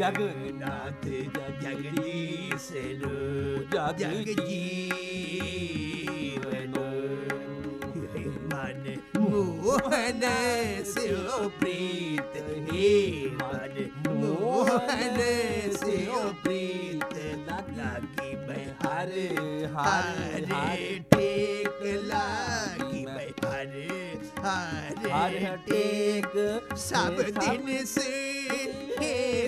ਜਗਨਾਥ ਜਗਦੀਸ਼ਰ ਜਗ ਜੀਵਨ। ਮਨ ਮੋਹਨ ਸਿਓ ਪ੍ਰੀਤ ਹੇ ਮਨ ਮੋਹਨ ਸਿਓ ਪ੍ਰੀਤ ਲਾਗੀ ਮੈਂ ਹਰ ਹਰ ਟੇਕ ਲਾਗੀ ਮੈਂ ਹਰ ਹਰ ਟੇਕ ਸਭ ਦਿਨ ਸੇ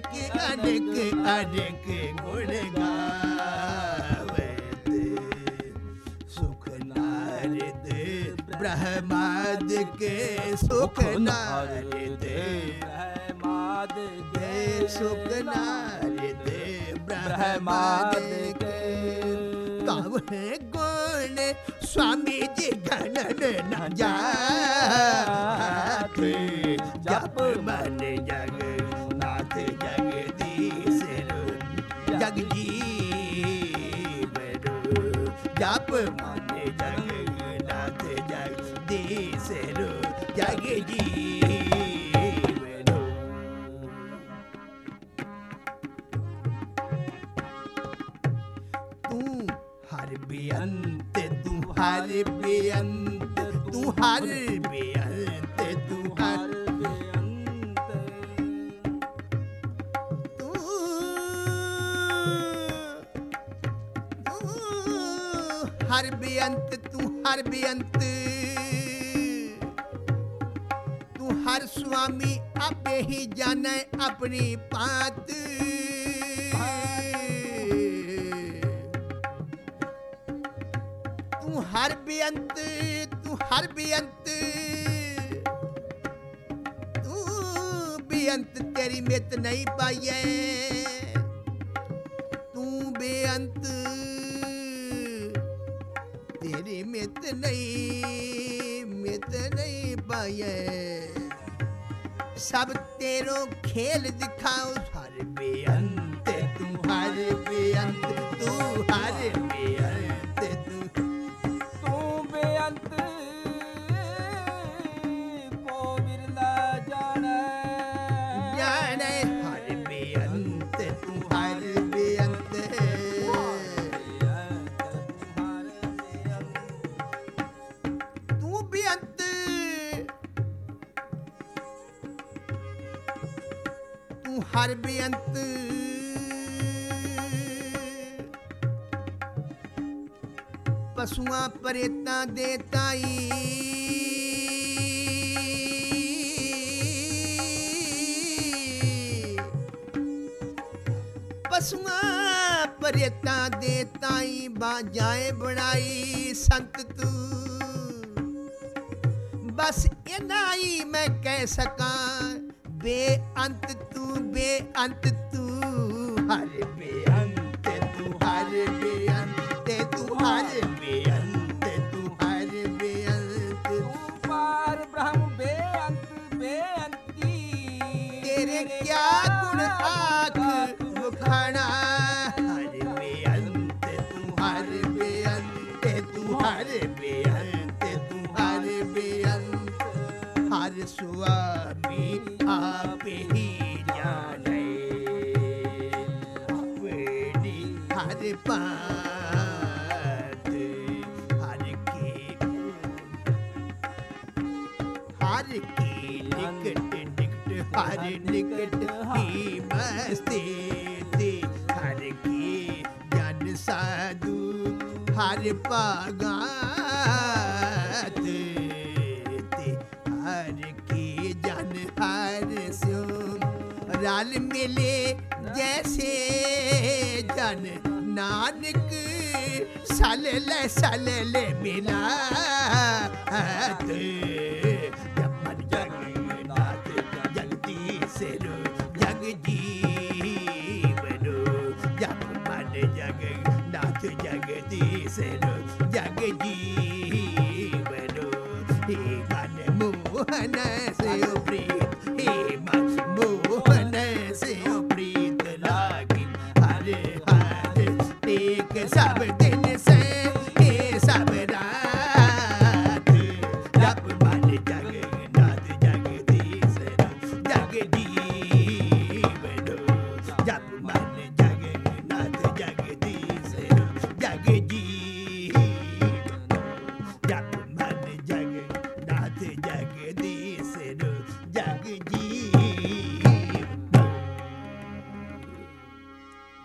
अनेक अनेक अनेक गुण गावे सुख नारद ब्रह्माद के सुख नारद ब्रह्माद के सुख नारद ब्रह्माद के कब है गुण स्वामी जी गणन न जात जप मन जगन्नाथ ਜਗ ਜੀ ਬਰੂ ਜਪ ਮਨ ਜਗ ਨਾਥ ਜਗ ਦੀ ਸਰੂ ਜਗ ਜੀ ਬੇਅੰਤ, ਤੂੰ ਹਰ ਬੇਅੰਤ, ਤੂੰ ਹਰ ਬੇਅੰਤ, ਤੂੰ ਹਰ ਹਰ ਬੇਅੰਤ ਤੂੰ ਹਰ ਬੇਅੰਤ ਤੂੰ ਹਰ ਸੁਆਮੀ ਆਪੇ ਹੀ ਜਾਣੈ ਆਪਣੀ ਪਾਤ ਤੂੰ ਹਰ ਬੇਅੰਤ ਤੂੰ ਹਰ ਬੇਅੰਤ ਤੂੰ ਬੇਅੰਤ ਤੇਰੀ ਮਿੱਤ ਨਹੀਂ ਪਾਈਏ तेरी मित नहीं मित नहीं पाइए सब तेरो खेल दिखाओ हर बेअंत तू ਹਰ ਬੇਅੰਤ। ਪਸ਼ੂਆਂ ਪਰੇਤਾਂ ਦੇ ਤਾਈ। ਪਸ਼ੂਆਂ ਪਰੇਤਾਂ ਦੇ ਤਾਈ, ਬਾਜਾਏ ਬਣਾਈ ਸੰਤ ਤੂੰ। ਬਸ ਇਹਦਾ ਹੀ ਮੈਂ ਕਹਿ ਸਕਾਂ। ਬੇਅੰਤ ਤੂੰ ਬੇਅੰਤ ਤੂੰ ਹਰ ਬੇਅੰਤ ਤੂੰ ਹਰ ਬੇਅੰਤ ਤੂੰ ਹਰ ਬੇਅੰਤ ਤੂੰ ਹਰ ਬੇਅੰਤ ਤੂੰ। ਪਾਰ ਬ੍ਰਹਮ ਬੇਅੰਤ ਬੇਅੰਤੀ। ਤੇਰੇ ਕਿਆ ਗੁਣ ਆਖ ਮੁਖਾਣਾ? ਹਰ ਬੇਅੰਤ ਤੂੰ ਹਰ ਬੇਅੰਤ ਤੂੰ ਹਰ ਬੇਅੰਤ ਹਰ ਸੁਆਮੀ ਆਪੇ ਹੀ ਜਾਣੇ ਆਪਣੀ ਹਰ ਪਾਤ ਹਰ ਕੀ ਹਰ ਕੀ ਨਿਕਟ ਨਿਕਟ ਹਰ ਨਿਕਟ ਹੀ ਮਸਤੀ ਤੇ ਹਰ ਕੀ ਜਨ ਸਾਧੂ ਹਰ ਭਾਗਾਤ ਰਲ ਮਿਲੇ, ਜੈਸੇ ਜਨ ਨਾਨਕ। ਸਲ ਲੈ ਸਲ ਲੈ ਮਿਲਾਤ ਜਪਨ ਜਗਨਾਥ ਜਗਦੀਸ਼ ਜੀਵਨੋ ਜਪ ਮਨ ਜਗ ਨਾਥ ਜਗਦੀਸ਼ ਰੋ ਜਗ ਜੀਵਨੋ। he ਮਨ ਮੋਹਨ